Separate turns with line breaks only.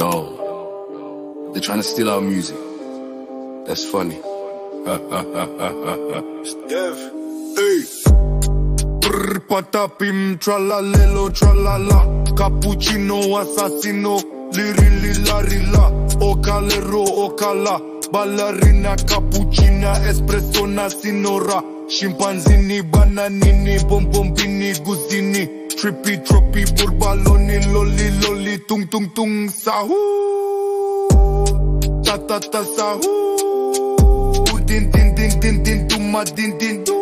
Yo, they're trying to steal our music. That's funny.
Dev. Hey. Brr, patapim, tralalelo, tralala. Cappuccino, assassino, lirili, larila. Ocalero, ocala. Ballerina, cappuccina, espresso, nasinora. Scimpanzini, bananini, bombombini, guzini. Trippy, troppy, burbaloni, loli, loli, tung, tung, tung, sahu. Ta, ta, ta, sahu. Din, din, din, din, din, duma, din, din, du.